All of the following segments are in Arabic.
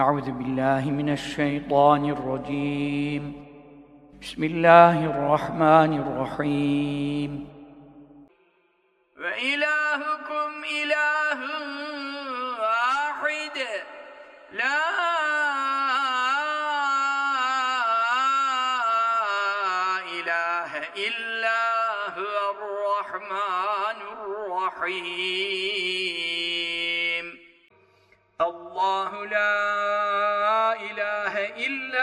أعوذ بالله من الشيطان الرجيم. بسم الله الرحمن الرحيم. وإلهكم إله واحد. لا إله إلا هو الرحمن الرحيم. الله لا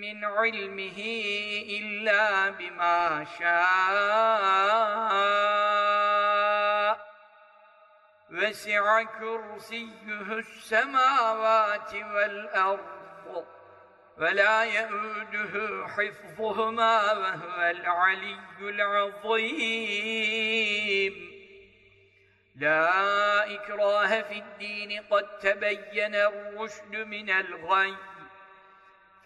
من علمه إلا بما شاء. وسع كرسيه السماوات والأرض ولا يؤده حفظهما وهو العلي العظيم. لا إكراه في الدين قد تبين الرشد من الغي.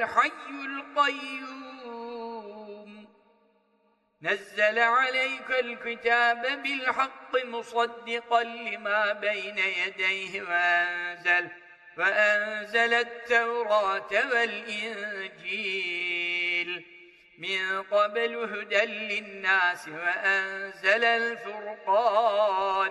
الحي القيوم. نزل عليك الكتاب بالحق مصدقا لما بين يديه وأنزل وأنزل التوراة والإنجيل. من قبل هدى للناس وأنزل الفرقان.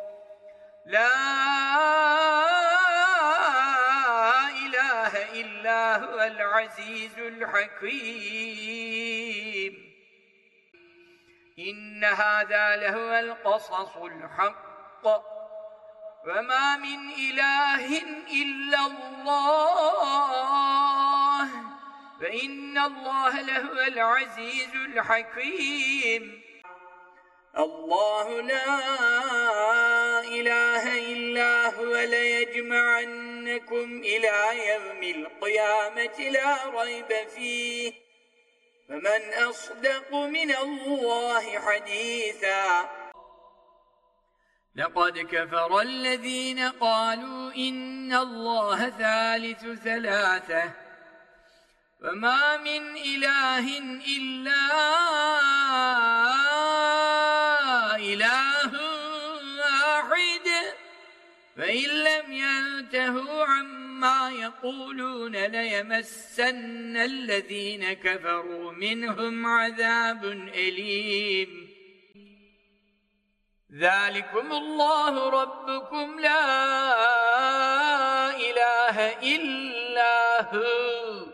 لا إله إلا هو العزيز الحكيم. إن هذا لهو القصص الحق. وما من إله إلا الله. فإن الله لهو العزيز الحكيم. الله لا إله إلا هو ليجمعنكم إلى يوم القيامة لا ريب فيه. فمن أصدق من الله حديثا. لقد كفر الذين قالوا إن الله ثالث ثلاثة. وما من إله إلا إله فإن لم ينتهوا عما ما يقولون ليمسن الذين كفروا منهم عذاب أليم. ذلكم الله ربكم لا إله إلا هو.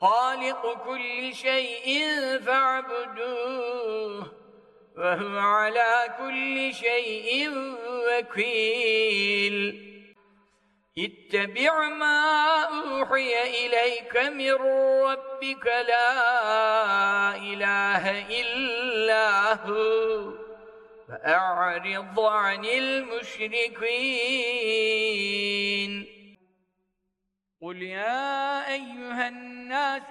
خالق كل شيء فاعبدوه. وهو على كل شيء وكيل. اتبع ما أوحي إليك من ربك لا إله إلا هو فأعرض عن المشركين. قل يا أيها الناس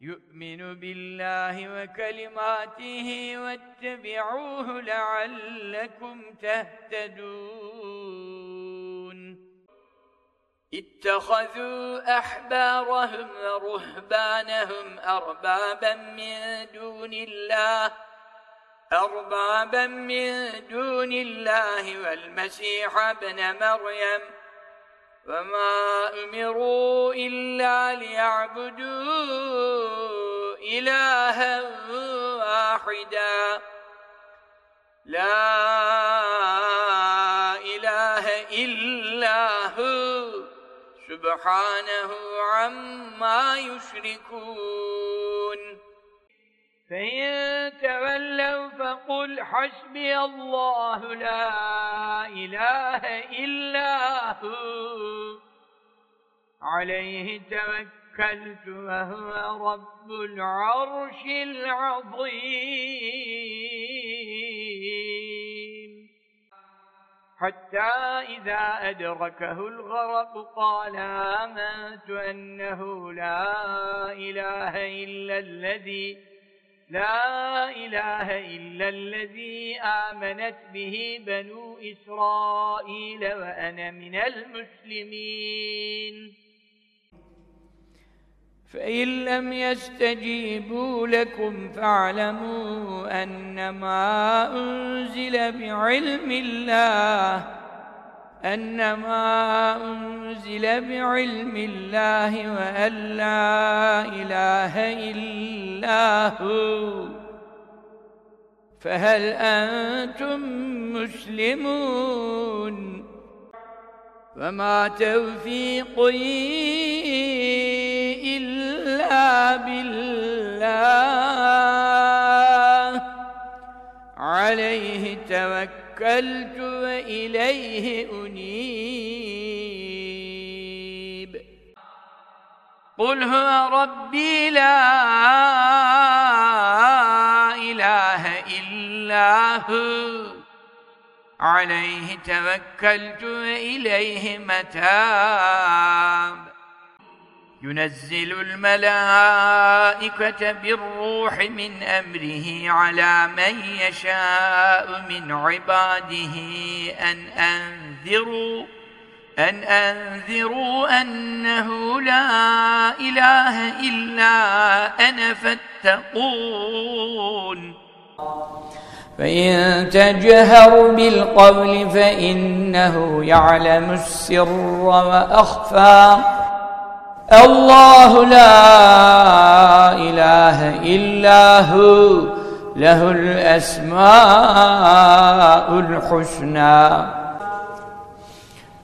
يؤمن بالله وكلماته واتبعوه لعلكم تهتدون. اتخذوا أحبارهم ورهبانهم أربابا من دون الله أربابا من دون الله والمسيح ابن مريم وما أمروا إلا ليعبدوا إلها واحدا. لا إله إلا هو. سبحانه عما يشركون. فإن تولوا فقل حسبي الله لا إله إلا هو. عليه توكلت وهو رب العرش العظيم. حتى إذا أدركه الغرق قال آمنت أنه لا إله إلا الذي لا إله إلا الذي آمنت به بنو إسرائيل وأنا من المسلمين. فإن لم يستجيبوا لكم فاعلموا أنما أنزل بعلم الله أنما أنزل بعلم الله وأن لا إله إلا هو. فهل أنتم مسلمون؟ وما توفيقي إلا بالله. عليه توكل. توكلت وإليه أنيب. قل هو ربي لا إله إلا هو. عليه توكلت وإليه متاب. ينزل الملائكة بالروح من أمره على من يشاء من عباده أن أنذروا أن أنذروا أنه لا إله إلا أنا فاتقون. فإن تجهر بالقول فإنه يعلم السر وأخفى. الله لا إله إلا هو له الأسماء الحسنى.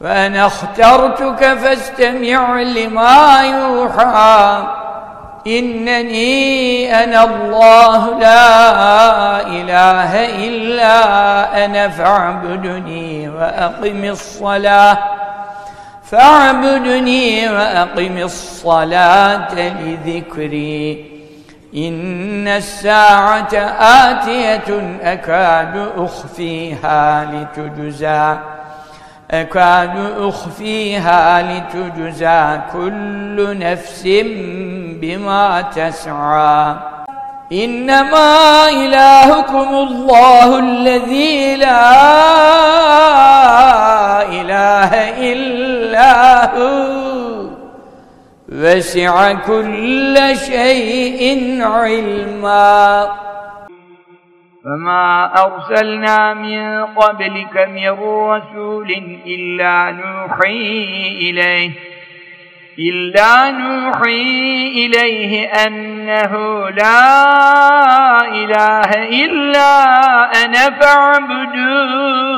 فأنا اخترتك فاستمع لما يوحى. إنني أنا الله لا إله إلا أنا فاعبدني وأقم الصلاة. فاعبدني وأقم الصلاة لذكري. إن الساعة آتية أكاد أخفيها لتجزى. أكاد أخفيها لتجزى كل نفس بما تسعى. إنما إلهكم الله الذي لا إله إلا هو. وسع كل شيء علما. فما أرسلنا من قبلك من رسول إلا نوحي إليه. إلا نوحي إليه أنه لا إله إلا أنا فاعبدون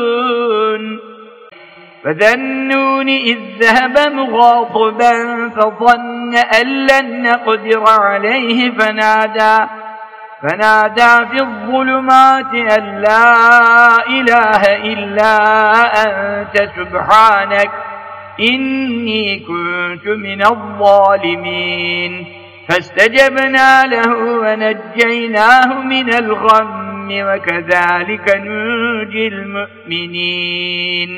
فذنون إذ ذهب مغاضبا فظن أن لن نقدر عليه فنادى فنادى في الظلمات أن لا إله إلا أنت سبحانك إني كنت من الظالمين. فاستجبنا له ونجيناه من الغم وكذلك ننجي المؤمنين.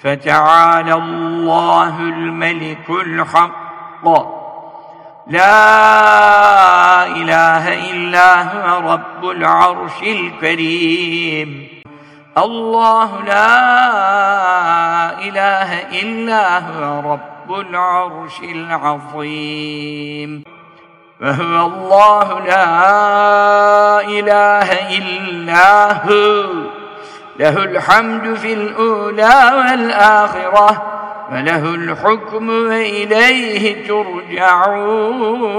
فتعالى الله الملك الحق. لا إله إلا هو رب العرش الكريم. الله لا إله إلا هو رب العرش العظيم. وهو الله لا إله إلا هو. له الحمد في الأولى والآخرة وله الحكم وإليه ترجعون.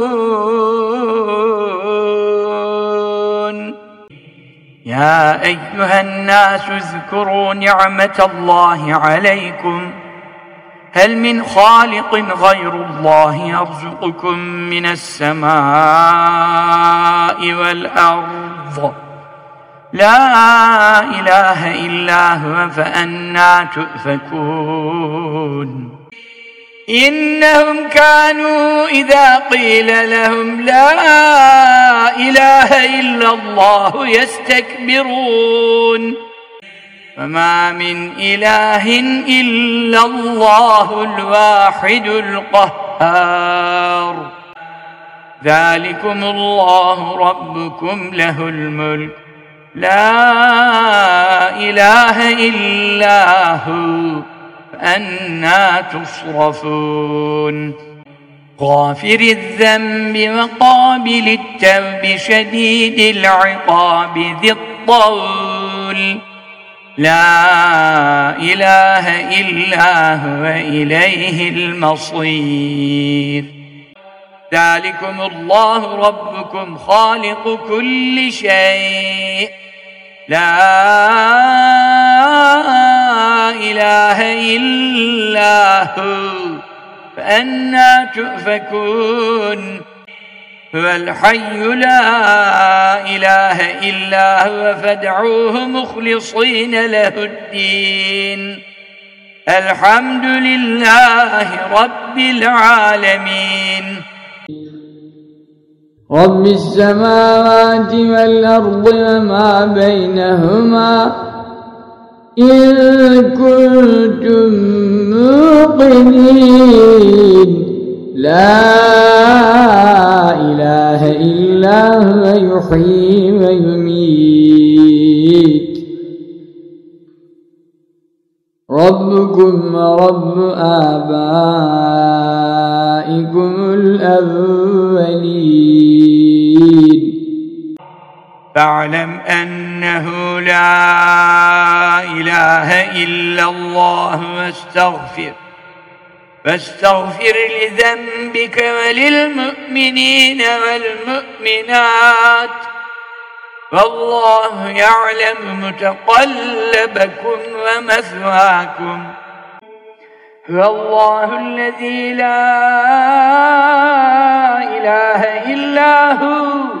يا أيها الناس اذكروا نعمة الله عليكم. هل من خالق غير الله يرزقكم من السماء والأرض؟ لا إله إلا هو فأنا تؤفكون. إنهم كانوا إذا قيل لهم لا إله إلا الله يستكبرون. فما من إله إلا الله الواحد القهار. ذلكم الله ربكم له الملك. لا إله إلا هو. أنا تصرفون. غافر الذنب وقابل التوب شديد العقاب ذي الطول. لا إله إلا هو إليه المصير. ذلكم الله ربكم خالق كل شيء. لا إله إلا هو. فأنا تؤفكون. هو الحي لا إله إلا هو فادعوه مخلصين له الدين. الحمد لله رب العالمين. رب السماوات والأرض وما بينهما إن كنتم موقنين لا إله إلا هو يحيي ويميت ربكم رب آبائكم الأولين فاعلم أنه لا إله إلا الله واستغفر. فاستغفر لذنبك وللمؤمنين والمؤمنات. والله يعلم متقلبكم ومثواكم. هو الله الذي لا إله إلا هو.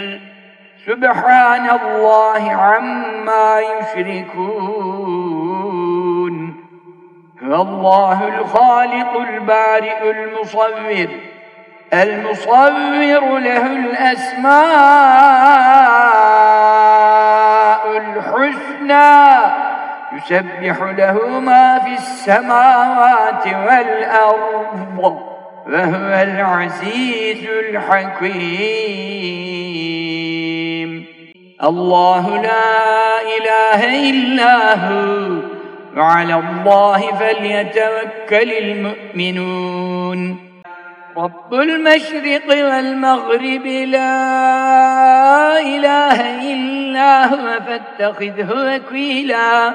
سبحان الله عما يشركون. هو الله الخالق البارئ المصور. المصور له الأسماء الحسنى. يسبح له ما في السماوات والأرض. وهو العزيز الحكيم. الله لا إله إلا هو. وعلى الله فليتوكل المؤمنون. رب المشرق والمغرب لا إله إلا هو فاتخذه وكيلا.